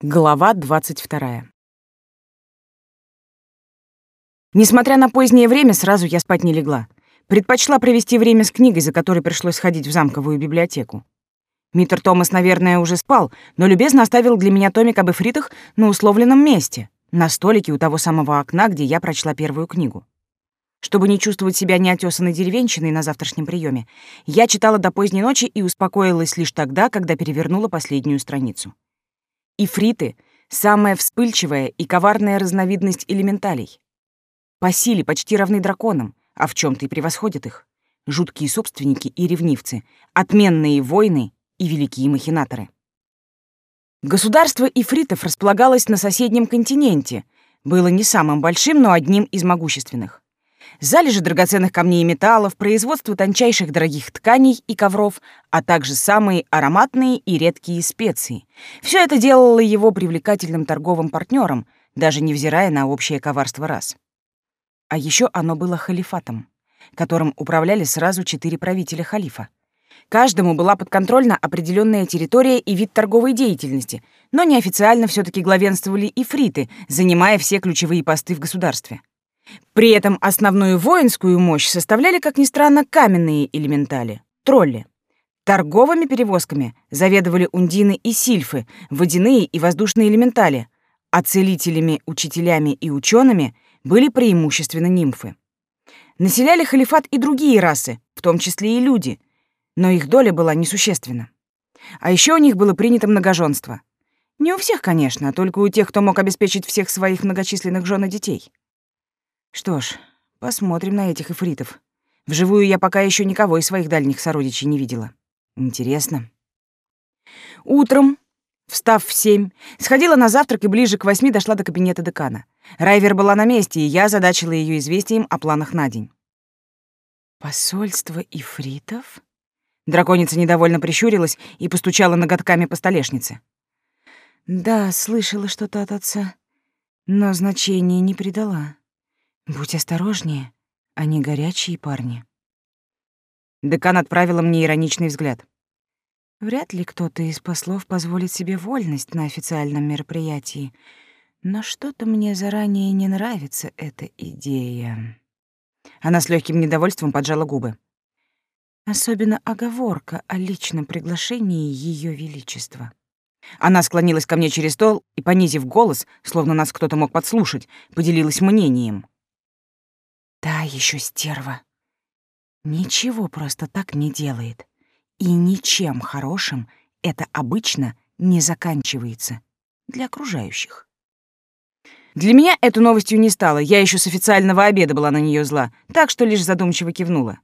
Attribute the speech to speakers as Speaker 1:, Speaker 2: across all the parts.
Speaker 1: Глава 22. Несмотря на позднее время, сразу я спать не легла. Предпочла провести время с книгой, за которой пришлось ходить в замковую библиотеку. Митер Томас, наверное, уже спал, но любезно оставил для меня томик об эфритах на условленном месте, на столике у того самого окна, где я прочла первую книгу. Чтобы не чувствовать себя неотесанной деревенщиной на завтрашнем приеме, я читала до поздней ночи и успокоилась лишь тогда, когда перевернула последнюю страницу. Ифриты — самая вспыльчивая и коварная разновидность элементалей. По силе почти равны драконам, а в чем то и превосходят их. Жуткие собственники и ревнивцы, отменные воины и великие махинаторы. Государство ифритов располагалось на соседнем континенте, было не самым большим, но одним из могущественных залежи драгоценных камней и металлов, производство тончайших дорогих тканей и ковров, а также самые ароматные и редкие специи. Все это делало его привлекательным торговым партнером, даже невзирая на общее коварство рас. А еще оно было халифатом, которым управляли сразу четыре правителя халифа. Каждому была подконтрольна определенная территория и вид торговой деятельности, но неофициально все таки главенствовали ифриты, занимая все ключевые посты в государстве. При этом основную воинскую мощь составляли, как ни странно, каменные элементали — тролли. Торговыми перевозками заведовали ундины и сильфы, водяные и воздушные элементали, а целителями, учителями и учеными были преимущественно нимфы. Населяли халифат и другие расы, в том числе и люди, но их доля была несущественна. А еще у них было принято многоженство. Не у всех, конечно, а только у тех, кто мог обеспечить всех своих многочисленных жен и детей. Что ж, посмотрим на этих эфритов. Вживую я пока еще никого из своих дальних сородичей не видела. Интересно. Утром, встав в семь, сходила на завтрак и ближе к восьми дошла до кабинета декана. Райвер была на месте, и я задачила ее известием о планах на день. «Посольство ифритов?» Драконица недовольно прищурилась и постучала ноготками по столешнице. «Да, слышала что-то от отца, но значения не придала. Будь осторожнее, они горячие парни. Декан отправила мне ироничный взгляд. Вряд ли кто-то из послов позволит себе вольность на официальном мероприятии, но что-то мне заранее не нравится эта идея. Она с легким недовольством поджала губы. Особенно оговорка о личном приглашении Ее Величества. Она склонилась ко мне через стол и, понизив голос, словно нас кто-то мог подслушать, поделилась мнением. Та еще стерва. Ничего просто так не делает. И ничем хорошим это обычно не заканчивается для окружающих. Для меня эту новостью не стало, я еще с официального обеда была на нее зла, так что лишь задумчиво кивнула.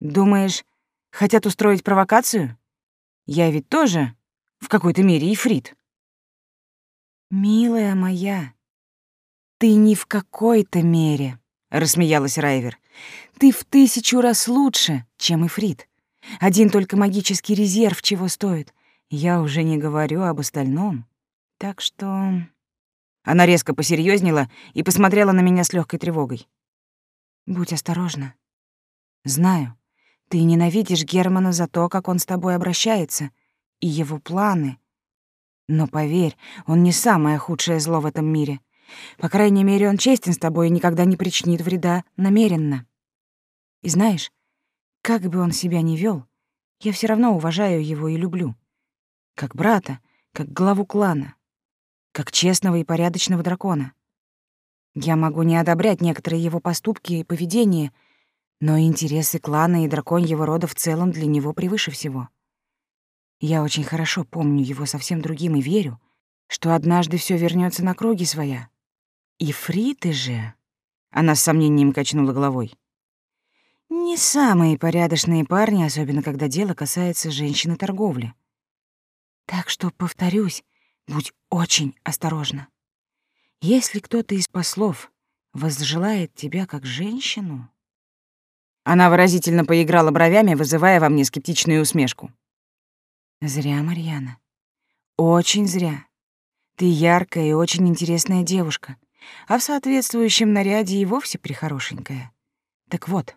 Speaker 1: «Думаешь, хотят устроить провокацию? Я ведь тоже в какой-то мере ифрит». «Милая моя, ты не в какой-то мере», — рассмеялась Райвер. «Ты в тысячу раз лучше, чем Ифрит. Один только магический резерв чего стоит. Я уже не говорю об остальном. Так что...» Она резко посерьезнела и посмотрела на меня с легкой тревогой. «Будь осторожна. Знаю, ты ненавидишь Германа за то, как он с тобой обращается, и его планы. Но поверь, он не самое худшее зло в этом мире. По крайней мере, он честен с тобой и никогда не причинит вреда намеренно. И знаешь, как бы он себя ни вел, я все равно уважаю его и люблю. Как брата, как главу клана, как честного и порядочного дракона. Я могу не одобрять некоторые его поступки и поведение, но интересы клана и драконьего рода в целом для него превыше всего. Я очень хорошо помню его совсем другим и верю, что однажды все вернется на круги своя, Ифриты же, она с сомнением качнула головой. Не самые порядочные парни, особенно когда дело касается женщины торговли. Так что, повторюсь, будь очень осторожна. Если кто-то из послов возжелает тебя как женщину... Она выразительно поиграла бровями, вызывая во мне скептичную усмешку. Зря, Марьяна. Очень зря. Ты яркая и очень интересная девушка а в соответствующем наряде и вовсе прихорошенькая. Так вот,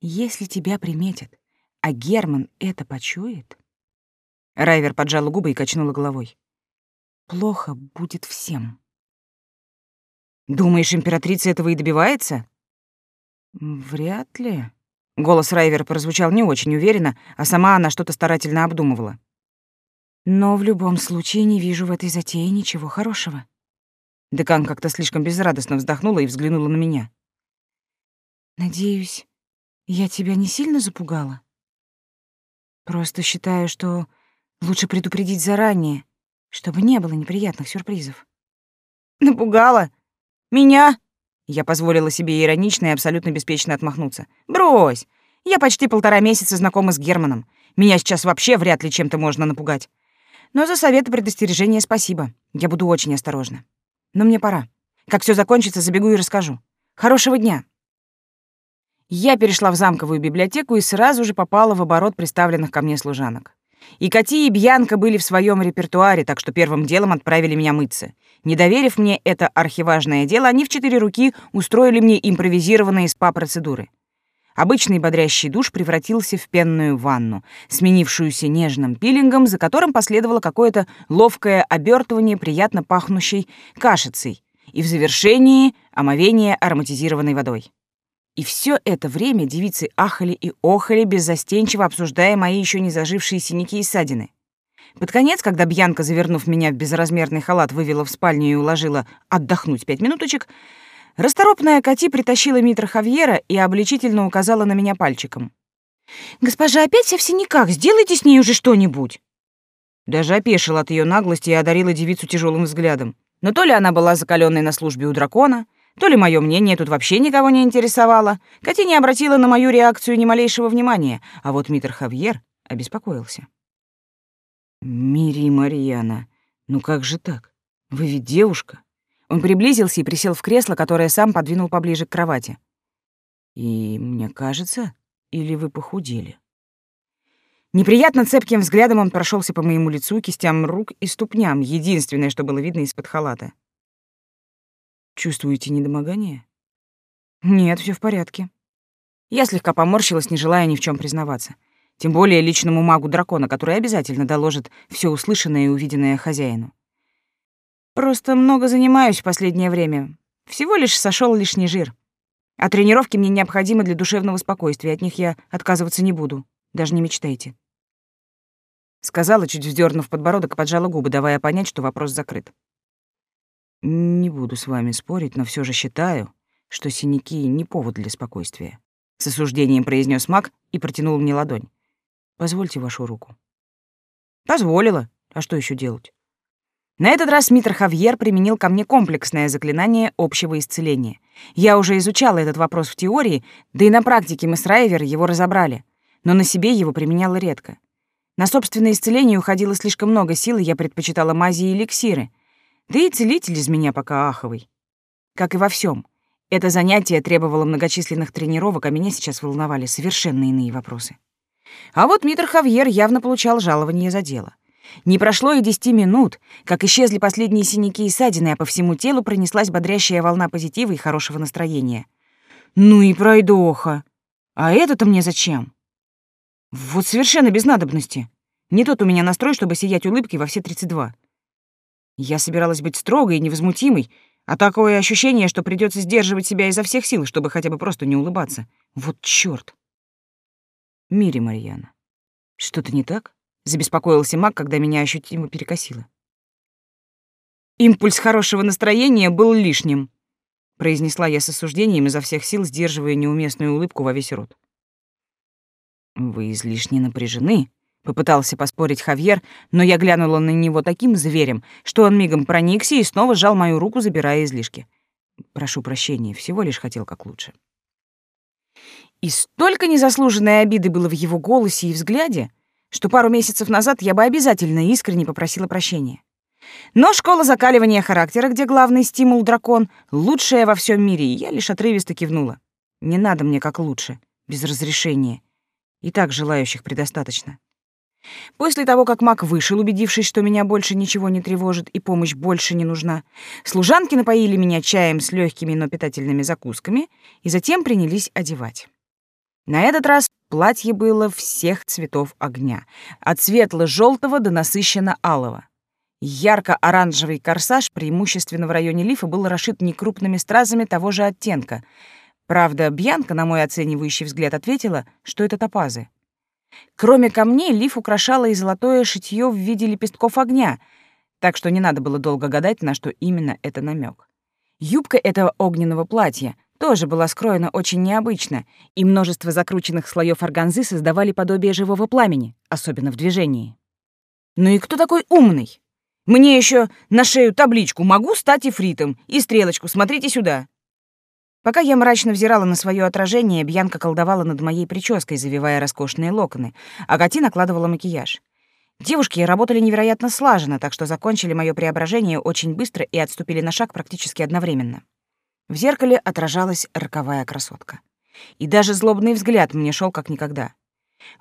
Speaker 1: если тебя приметят, а Герман это почует... Райвер поджала губы и качнула головой. плохо будет всем. Думаешь, императрица этого и добивается? Вряд ли. Голос Райвер прозвучал не очень уверенно, а сама она что-то старательно обдумывала. Но в любом случае не вижу в этой затее ничего хорошего. Декан как-то слишком безрадостно вздохнула и взглянула на меня. Надеюсь, я тебя не сильно запугала? Просто считаю, что лучше предупредить заранее, чтобы не было неприятных сюрпризов. Напугала? Меня? Я позволила себе иронично и абсолютно беспечно отмахнуться. Брось! Я почти полтора месяца знакома с Германом. Меня сейчас вообще вряд ли чем-то можно напугать. Но за совет и предостережение спасибо. Я буду очень осторожна. Но мне пора. Как все закончится, забегу и расскажу. Хорошего дня. Я перешла в замковую библиотеку и сразу же попала в оборот представленных ко мне служанок. И Кати, и Бьянка были в своем репертуаре, так что первым делом отправили меня мыться. Не доверив мне это архиважное дело, они в четыре руки устроили мне импровизированные спа-процедуры. Обычный бодрящий душ превратился в пенную ванну, сменившуюся нежным пилингом, за которым последовало какое-то ловкое обертывание приятно пахнущей кашицей, и в завершении — омовение ароматизированной водой. И все это время девицы ахали и охали, беззастенчиво обсуждая мои еще не зажившие синяки и ссадины. Под конец, когда Бьянка, завернув меня в безразмерный халат, вывела в спальню и уложила отдохнуть пять минуточек, расторопная Кати притащила Митра Хавьера и обличительно указала на меня пальчиком. «Госпожа опять вся в синяках, сделайте с ней уже что-нибудь!» Даже опешила от ее наглости и одарила девицу тяжелым взглядом. Но то ли она была закаленной на службе у дракона, то ли мое мнение тут вообще никого не интересовало. Кати не обратила на мою реакцию ни малейшего внимания, а вот Митр Хавьер обеспокоился. «Мири Марьяна, ну как же так? Вы ведь девушка?» Он приблизился и присел в кресло, которое сам подвинул поближе к кровати. «И мне кажется, или вы похудели?» Неприятно цепким взглядом он прошелся по моему лицу, кистям рук и ступням, единственное, что было видно из-под халата. Чувствуете недомогание? Нет, все в порядке. Я слегка поморщилась, не желая ни в чем признаваться. Тем более личному магу дракона, который обязательно доложит все услышанное и увиденное хозяину. Просто много занимаюсь в последнее время. Всего лишь сошел лишний жир. А тренировки мне необходимы для душевного спокойствия, от них я отказываться не буду. Даже не мечтайте. Сказала, чуть вздернув подбородок и поджала губы, давая понять, что вопрос закрыт. Не буду с вами спорить, но все же считаю, что синяки не повод для спокойствия. С осуждением произнес маг и протянул мне ладонь. Позвольте вашу руку. Позволила. А что еще делать? На этот раз Митр Хавьер применил ко мне комплексное заклинание общего исцеления. Я уже изучала этот вопрос в теории, да и на практике мы с Райвер его разобрали, но на себе его применяла редко. На собственное исцеление уходило слишком много сил, и я предпочитала мази и эликсиры, да и целитель из меня пока аховый. Как и во всем. Это занятие требовало многочисленных тренировок, а меня сейчас волновали совершенно иные вопросы. А вот Митр Хавьер явно получал жалование за дело. Не прошло и десяти минут, как исчезли последние синяки и ссадины, а по всему телу пронеслась бодрящая волна позитива и хорошего настроения. Ну и пройдоха. А это-то мне зачем? Вот совершенно без надобности. Не тот у меня настрой, чтобы сиять улыбкой во все тридцать два. Я собиралась быть строгой и невозмутимой, а такое ощущение, что придется сдерживать себя изо всех сил, чтобы хотя бы просто не улыбаться. Вот чёрт. Мири Марьяна, что-то не так? Забеспокоился маг, когда меня ощутимо перекосило. Импульс хорошего настроения был лишним, произнесла я с осуждением изо всех сил, сдерживая неуместную улыбку во весь рот. Вы излишне напряжены, Попытался поспорить Хавьер, но я глянула на него таким зверем, что он мигом проникся и снова сжал мою руку, забирая излишки. Прошу прощения, всего лишь хотел как лучше. И столько незаслуженной обиды было в его голосе и взгляде, что пару месяцев назад я бы обязательно искренне попросила прощения. Но школа закаливания характера, где главный стимул дракон, лучшая во всем мире, и я лишь отрывисто кивнула. Не надо мне как лучше, без разрешения. И так желающих предостаточно. После того, как маг вышел, убедившись, что меня больше ничего не тревожит и помощь больше не нужна, служанки напоили меня чаем с легкими, но питательными закусками и затем принялись одевать. На этот раз платье было всех цветов огня, от светло желтого до насыщенно-алого. Ярко-оранжевый корсаж, преимущественно в районе лифа, был расшит некрупными стразами того же оттенка. Правда, Бьянка, на мой оценивающий взгляд, ответила, что это топазы. Кроме камней, лиф украшало и золотое шитье в виде лепестков огня, так что не надо было долго гадать, на что именно это намек. Юбка этого огненного платья тоже была скроена очень необычно, и множество закрученных слоев органзы создавали подобие живого пламени, особенно в движении. «Ну и кто такой умный? Мне еще на шею табличку «Могу стать ифритом» и стрелочку «Смотрите сюда». Пока я мрачно взирала на свое отражение, Бьянка колдовала над моей прической, завивая роскошные локоны, а Кати накладывала макияж. Девушки работали невероятно слаженно, так что закончили мое преображение очень быстро и отступили на шаг практически одновременно. В зеркале отражалась роковая красотка. И даже злобный взгляд мне шел как никогда.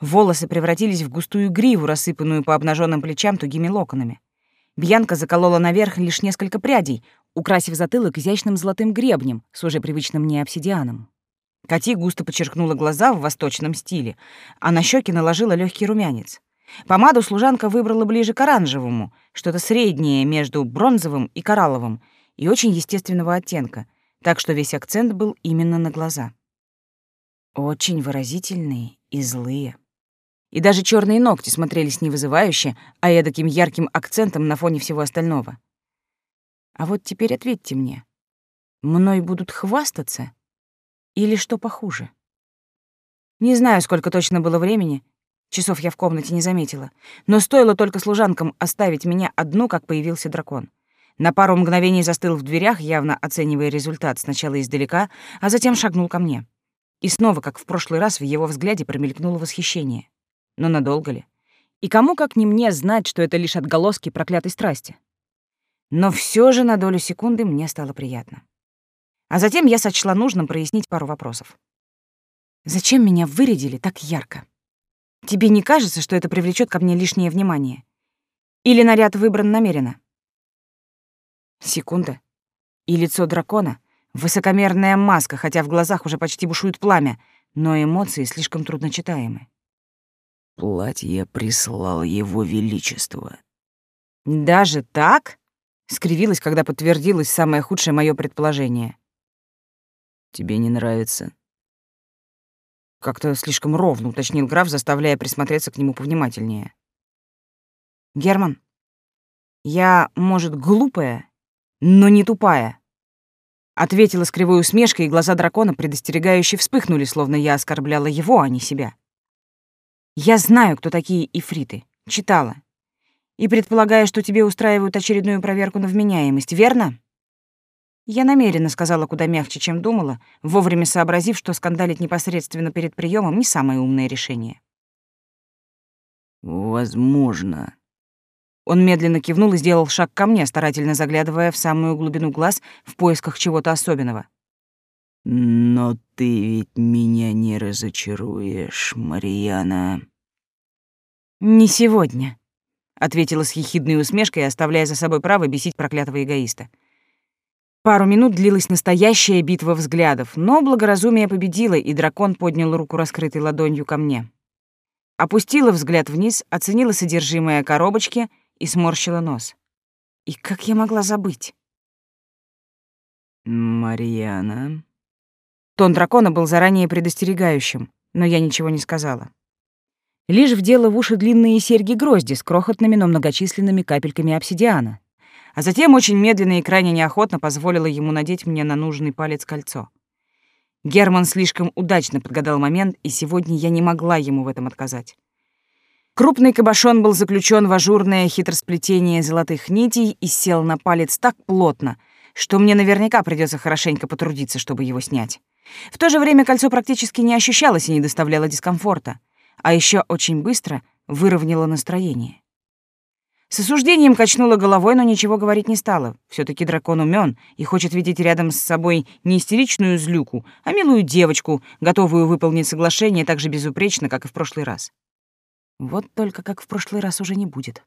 Speaker 1: Волосы превратились в густую гриву, рассыпанную по обнаженным плечам тугими локонами. Бьянка заколола наверх лишь несколько прядей, украсив затылок изящным золотым гребнем с уже привычным мне обсидианом. Кати густо подчеркнула глаза в восточном стиле, а на щеки наложила легкий румянец. Помаду служанка выбрала ближе к оранжевому, что-то среднее между бронзовым и коралловым, и очень естественного оттенка, так что весь акцент был именно на глаза. Очень выразительные и злые. И даже черные ногти смотрелись не вызывающе, а эдаким ярким акцентом на фоне всего остального. А вот теперь ответьте мне, мной будут хвастаться или что похуже? Не знаю, сколько точно было времени, часов я в комнате не заметила, но стоило только служанкам оставить меня одну, как появился дракон. На пару мгновений застыл в дверях, явно оценивая результат сначала издалека, а затем шагнул ко мне. И снова, как в прошлый раз, в его взгляде промелькнуло восхищение. Но надолго ли? И кому, как не мне, знать, что это лишь отголоски проклятой страсти? Но все же на долю секунды мне стало приятно. А затем я сочла нужным прояснить пару вопросов. Зачем меня вырядили так ярко? Тебе не кажется, что это привлечет ко мне лишнее внимание? Или наряд выбран намеренно? Секунда. И лицо дракона — высокомерная маска, хотя в глазах уже почти бушует пламя, но эмоции слишком трудночитаемы.
Speaker 2: Платье прислал его величество.
Speaker 1: «Даже так?» — скривилась, когда подтвердилось самое худшее мое предположение.
Speaker 2: «Тебе не нравится?»
Speaker 1: Как-то слишком ровно уточнил граф, заставляя присмотреться к нему повнимательнее. «Герман, я, может, глупая но не тупая. Ответила с кривой усмешкой, и глаза дракона предостерегающе вспыхнули, словно я оскорбляла его, а не себя. Я знаю, кто такие ифриты. Читала. И предполагаю, что тебе устраивают очередную проверку на вменяемость, верно? Я намеренно сказала куда мягче, чем думала, вовремя сообразив, что скандалить непосредственно перед приемом не самое умное решение.
Speaker 2: «Возможно»,
Speaker 1: он медленно кивнул и сделал шаг ко мне, старательно заглядывая в самую глубину глаз в поисках чего-то особенного.
Speaker 2: «Но ты ведь меня не разочаруешь, Марьяна».
Speaker 1: «Не сегодня», — ответила с ехидной усмешкой, оставляя за собой право бесить проклятого эгоиста. Пару минут длилась настоящая битва взглядов, но благоразумие победило, и дракон поднял руку раскрытой ладонью ко мне. Опустила взгляд вниз, оценила содержимое коробочки — и сморщила нос. И как я могла забыть?
Speaker 2: «Марьяна...»
Speaker 1: Тон дракона был заранее предостерегающим, но я ничего не сказала. Лишь вдела в уши длинные серьги-грозди с крохотными, но многочисленными капельками обсидиана, а затем очень медленно и крайне неохотно позволила ему надеть мне на нужный палец кольцо. Герман слишком удачно подгадал момент, и сегодня я не могла ему в этом отказать. Крупный кабошон был заключен в ажурное хитросплетение золотых нитей и сел на палец так плотно, что мне наверняка придется хорошенько потрудиться, чтобы его снять. В то же время кольцо практически не ощущалось и не доставляло дискомфорта, а еще очень быстро выровняло настроение. С осуждением качнула головой, но ничего говорить не стала. все таки дракон умен и хочет видеть рядом с собой не истеричную злюку, а милую девочку, готовую выполнить соглашение так же безупречно, как и в прошлый раз. Вот только как в прошлый раз уже не будет.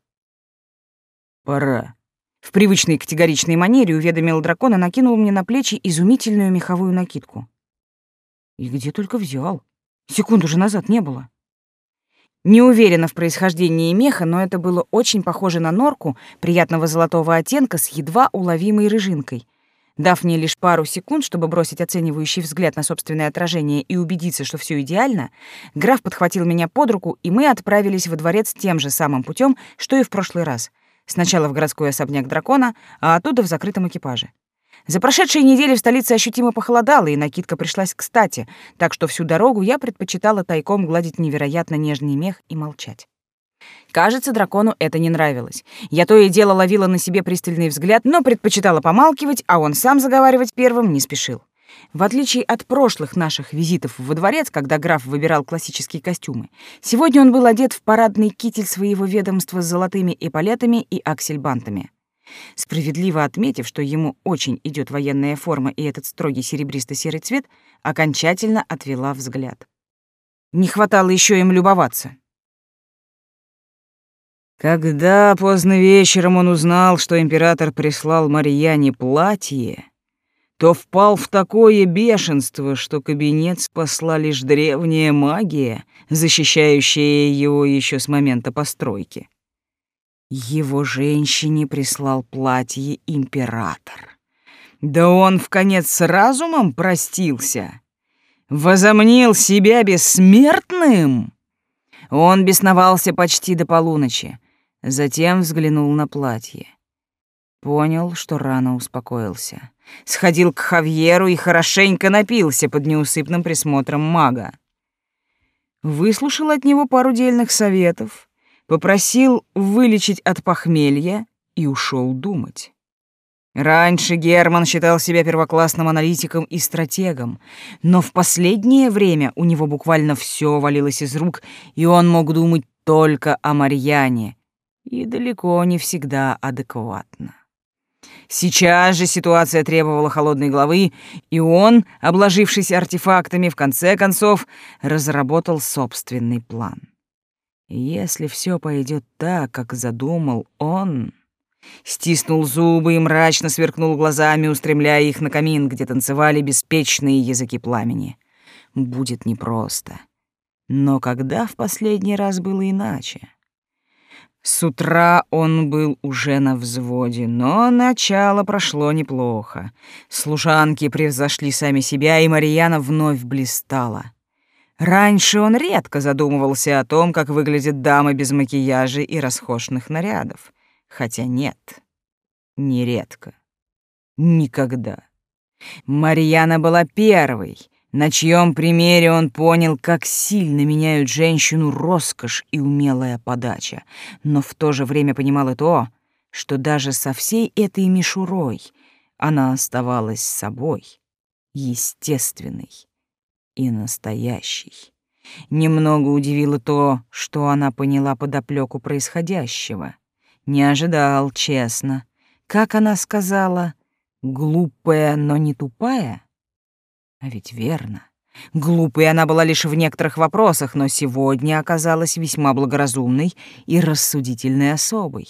Speaker 2: «Пора».
Speaker 1: В привычной категоричной манере уведомил дракон и накинул мне на плечи изумительную меховую накидку. И где только взял. Секунду же назад не было. Не уверена в происхождении меха, но это было очень похоже на норку приятного золотого оттенка с едва уловимой рыжинкой. Дав мне лишь пару секунд, чтобы бросить оценивающий взгляд на собственное отражение и убедиться, что все идеально, граф подхватил меня под руку, и мы отправились во дворец тем же самым путем, что и в прошлый раз. Сначала в городской особняк дракона, а оттуда в закрытом экипаже. За прошедшие недели в столице ощутимо похолодало, и накидка пришлась кстати, так что всю дорогу я предпочитала тайком гладить невероятно нежный мех и молчать. Кажется, дракону это не нравилось. Я то и дело ловила на себе пристальный взгляд, но предпочитала помалкивать, а он сам заговаривать первым не спешил. В отличие от прошлых наших визитов во дворец, когда граф выбирал классические костюмы, сегодня он был одет в парадный китель своего ведомства с золотыми эполетами и аксельбантами. Справедливо отметив, что ему очень идет военная форма и этот строгий серебристо-серый цвет, окончательно отвела взгляд. Не хватало еще им любоваться.
Speaker 2: Когда поздно вечером он узнал, что император прислал Марьяне платье, то впал в такое бешенство, что кабинет спасла лишь древняя магия, защищающая его еще с момента постройки. Его женщине прислал платье император. Да он в конец с разумом простился. Возомнил себя бессмертным. Он бесновался почти до полуночи, затем взглянул на платье. Понял, что рано успокоился. Сходил к Хавьеру и хорошенько напился под неусыпным присмотром мага. Выслушал от него пару дельных советов — попросил вылечить от похмелья и ушел думать. Раньше Герман считал себя первоклассным аналитиком и стратегом, но в последнее время у него буквально все валилось из рук, и он мог думать только о Марьяне, и далеко не всегда адекватно. Сейчас же ситуация требовала холодной головы, и он, обложившись артефактами, в конце концов разработал собственный план. Если все пойдет так, как задумал он... Стиснул зубы и мрачно сверкнул глазами, устремляя их на камин, где танцевали беспечные языки пламени. Будет непросто. Но когда в последний раз было иначе? С утра он был уже на взводе, но начало прошло неплохо. Служанки превзошли сами себя, и Марьяна вновь блистала. Раньше он редко задумывался о том, как выглядят дамы без макияжа и роскошных нарядов. Хотя нет, нередко. Никогда. Марьяна была первой, на чьем примере он понял, как сильно меняют женщину роскошь и умелая подача, но в то же время понимал и то, что даже со всей этой мишурой она оставалась собой, естественной и настоящий. Немного удивило то, что она поняла подоплеку происходящего. Не ожидал, честно. Как она сказала, глупая, но не тупая? А ведь верно. Глупой она была лишь в некоторых вопросах, но сегодня оказалась весьма благоразумной и рассудительной особой.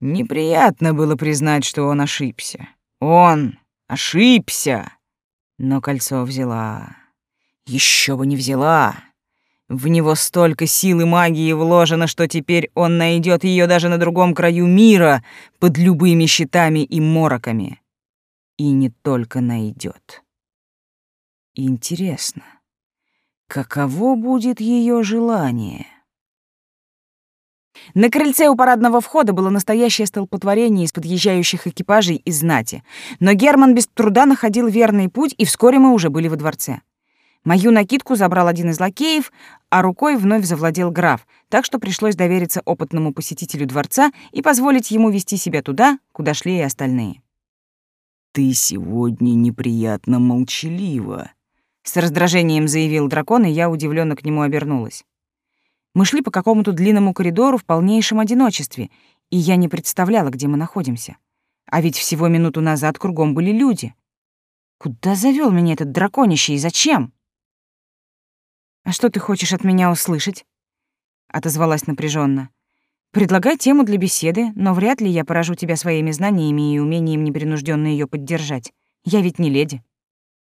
Speaker 2: Неприятно было признать, что он ошибся. Он ошибся, но кольцо взяла. Еще бы не взяла. В него столько силы магии вложено, что теперь он найдет ее даже на другом краю мира, под любыми щитами и мороками. И не только найдет. Интересно, каково будет ее желание? На крыльце у парадного входа было настоящее столпотворение из подъезжающих экипажей и знати, но Герман без труда находил верный путь, и вскоре мы уже были во дворце. Мою накидку забрал один из лакеев, а рукой вновь завладел граф, так что пришлось довериться опытному посетителю дворца и позволить ему вести себя туда, куда шли и остальные. «Ты сегодня неприятно молчалива», — с раздражением заявил дракон, и я удивленно к нему обернулась.
Speaker 1: Мы шли по какому-то длинному коридору в полнейшем одиночестве, и я не представляла, где мы находимся. А ведь всего минуту назад кругом были люди. Куда завел меня этот драконище и зачем? «А что ты хочешь от меня услышать?» — отозвалась напряженно. «Предлагай тему для беседы, но вряд ли я поражу тебя своими знаниями и умением непринужденно ее поддержать. Я ведь не леди».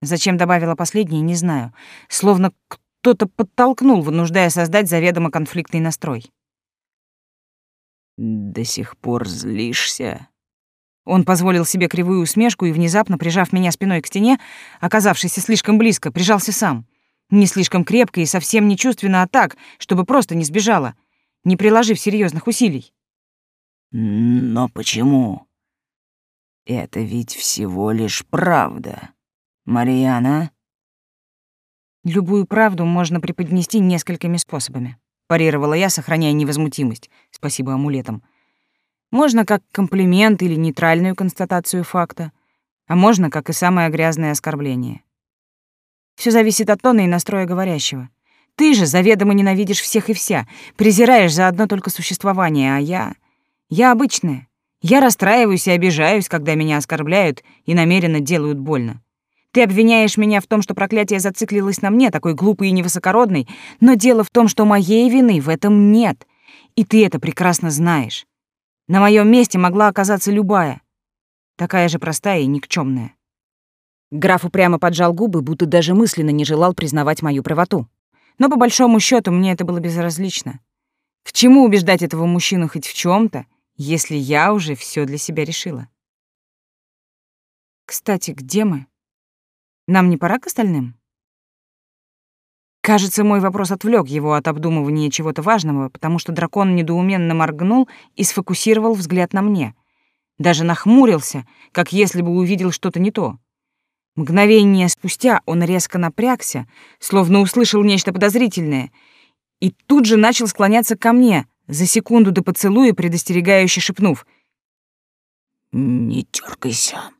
Speaker 1: Зачем добавила последнее, не знаю. Словно кто-то подтолкнул, вынуждая создать заведомо конфликтный настрой.
Speaker 2: «До сих пор злишься?»
Speaker 1: Он позволил себе кривую усмешку и, внезапно прижав меня спиной к стене, оказавшийся слишком близко, прижался сам. Не слишком крепко и совсем не чувственно, а так, чтобы просто не сбежала, не приложив серьезных усилий.
Speaker 2: «Но почему? Это ведь всего лишь правда, Марьяна?»
Speaker 1: «Любую правду можно преподнести несколькими способами», — парировала я, сохраняя невозмутимость, спасибо амулетам. Можно как комплимент или нейтральную констатацию факта, а можно как и самое грязное оскорбление. Все зависит от тона и настроя говорящего. Ты же заведомо ненавидишь всех и вся, презираешь за одно только существование, а я... Я обычная. Я расстраиваюсь и обижаюсь, когда меня оскорбляют и намеренно делают больно. Ты обвиняешь меня в том, что проклятие зациклилось на мне, такой глупый и невысокородный, но дело в том, что моей вины в этом нет, и ты это прекрасно знаешь. На моем месте могла оказаться любая, такая же простая и никчемная. Граф упрямо поджал губы, будто даже мысленно не желал признавать мою правоту. Но по большому счету мне это было безразлично. К чему убеждать этого мужчину хоть в чем то если я уже все для себя решила? Кстати, где мы? Нам не пора к остальным? Кажется, мой вопрос отвлек его от обдумывания чего-то важного, потому что дракон недоуменно моргнул и сфокусировал взгляд на мне. Даже нахмурился, как если бы увидел что-то не то. Мгновение спустя он резко напрягся, словно услышал нечто подозрительное, и тут же начал склоняться ко мне, за секунду до поцелуя предостерегающе шепнув.
Speaker 2: «Не дергайся».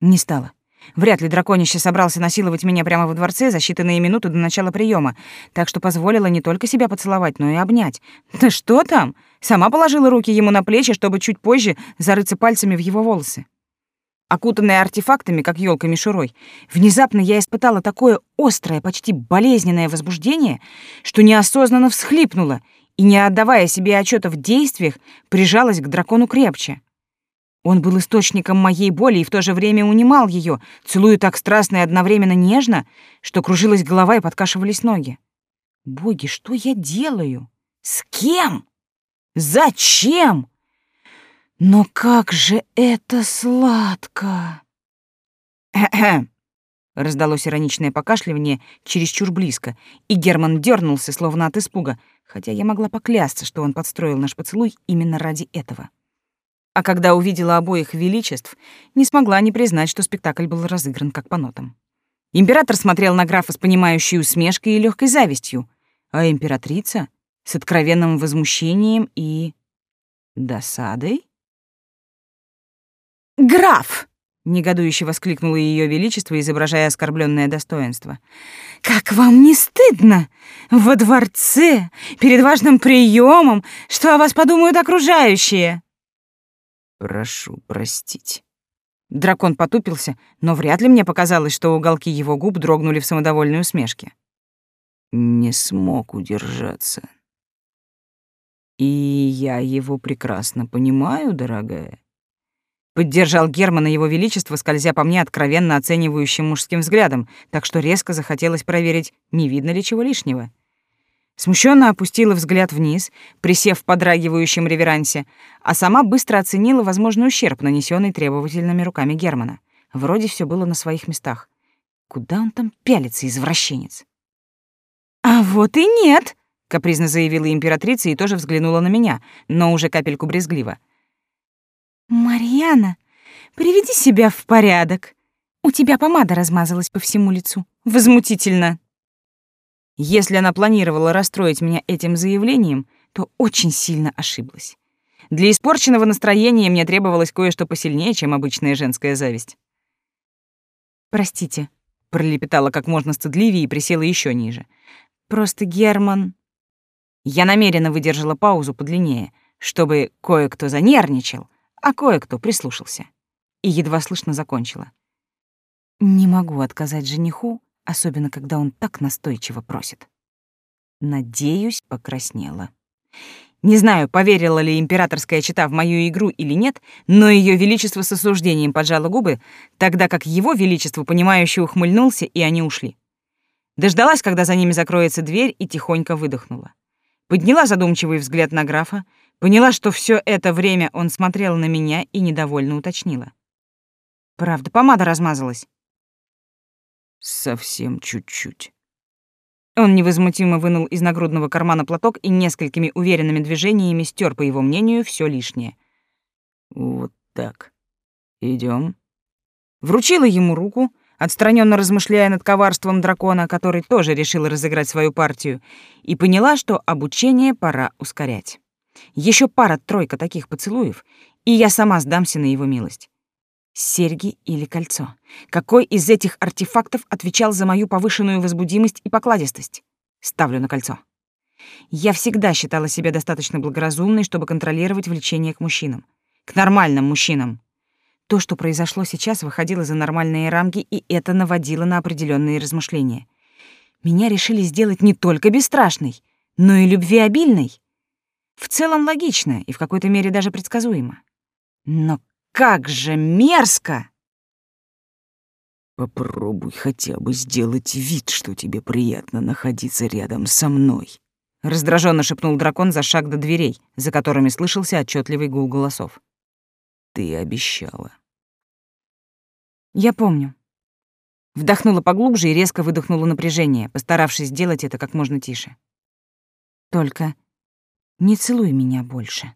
Speaker 1: Не стало. Вряд ли драконище собрался насиловать меня прямо во дворце за считанные минуты до начала приема, так что позволила не только себя поцеловать, но и обнять. Да что там? Сама положила руки ему на плечи, чтобы чуть позже зарыться пальцами в его волосы. Окутанная артефактами, как елка мишурой, внезапно я испытала такое острое, почти болезненное возбуждение, что неосознанно всхлипнула и, не отдавая себе отчета в действиях, прижалась к дракону крепче. Он был источником моей боли и в то же время унимал ее, целуя так страстно и одновременно нежно, что кружилась голова и подкашивались ноги. Боги, что я делаю? С кем? Зачем? Но как же это сладко! Раздалось ироничное покашливание чересчур близко, и Герман дернулся, словно от испуга, хотя я могла поклясться, что он подстроил наш поцелуй именно ради этого а когда увидела обоих величеств, не смогла не признать, что спектакль был разыгран как по нотам. Император смотрел на графа с понимающей усмешкой и легкой завистью, а императрица — с откровенным возмущением и... досадой. «Граф!» — негодующе воскликнуло ее величество, изображая оскорбленное достоинство. «Как вам не стыдно? Во дворце, перед важным приемом, что о вас подумают окружающие?»
Speaker 2: Прошу простить.
Speaker 1: Дракон потупился, но вряд ли мне показалось, что уголки его губ дрогнули в самодовольной усмешке.
Speaker 2: Не смог удержаться. И я его прекрасно понимаю, дорогая.
Speaker 1: Поддержал Германа его величество, скользя по мне откровенно оценивающим мужским взглядом, так что резко захотелось проверить, не видно ли чего лишнего. Смущенно опустила взгляд вниз, присев в подрагивающем реверансе, а сама быстро оценила возможный ущерб, нанесенный требовательными руками Германа. Вроде все было на своих местах. Куда он там пялится, извращенец? «А вот и нет!» — капризно заявила императрица и тоже взглянула на меня, но уже капельку брезгливо. «Марьяна, приведи себя в порядок. У тебя помада размазалась по всему лицу. Возмутительно!» Если она планировала расстроить меня этим заявлением, то очень сильно ошиблась. Для испорченного настроения мне требовалось кое-что посильнее, чем обычная женская зависть. «Простите», — пролепетала как можно стыдливее и присела еще ниже. «Просто Герман...» Я намеренно выдержала паузу подлиннее, чтобы кое-кто занервничал, а кое-кто прислушался. И едва слышно закончила. «Не могу отказать жениху, особенно когда он так настойчиво просит. Надеюсь, покраснела. Не знаю, поверила ли императорская чита в мою игру или нет, но ее величество с осуждением поджало губы, тогда как его величество, понимающе ухмыльнулся, и они ушли. Дождалась, когда за ними закроется дверь, и тихонько выдохнула. Подняла задумчивый взгляд на графа, поняла, что все это время он смотрел на меня и недовольно уточнила. «Правда, помада размазалась?»
Speaker 2: «Совсем чуть-чуть».
Speaker 1: Он невозмутимо вынул из нагрудного кармана платок и несколькими уверенными движениями стер, по его мнению, все лишнее.
Speaker 2: «Вот так. Идем.
Speaker 1: Вручила ему руку, отстраненно размышляя над коварством дракона, который тоже решил разыграть свою партию, и поняла, что обучение пора ускорять. Еще пара-тройка таких поцелуев, и я сама сдамся на его милость. Серьги или кольцо? Какой из этих артефактов отвечал за мою повышенную возбудимость и покладистость? Ставлю на кольцо. Я всегда считала себя достаточно благоразумной, чтобы контролировать влечение к мужчинам. К нормальным мужчинам. То, что произошло сейчас, выходило за нормальные рамки, и это наводило на определенные размышления. Меня решили сделать не только бесстрашной, но и любвеобильной. В целом логично и в какой-то мере даже предсказуемо. Но как же мерзко!
Speaker 2: Попробуй хотя бы сделать вид, что тебе приятно находиться рядом со мной.
Speaker 1: Раздраженно шепнул дракон за шаг до дверей, за которыми слышался отчетливый гул голосов.
Speaker 2: Ты обещала.
Speaker 1: Я помню. Вдохнула поглубже и резко выдохнула напряжение, постаравшись сделать это как можно тише. Только не целуй меня больше.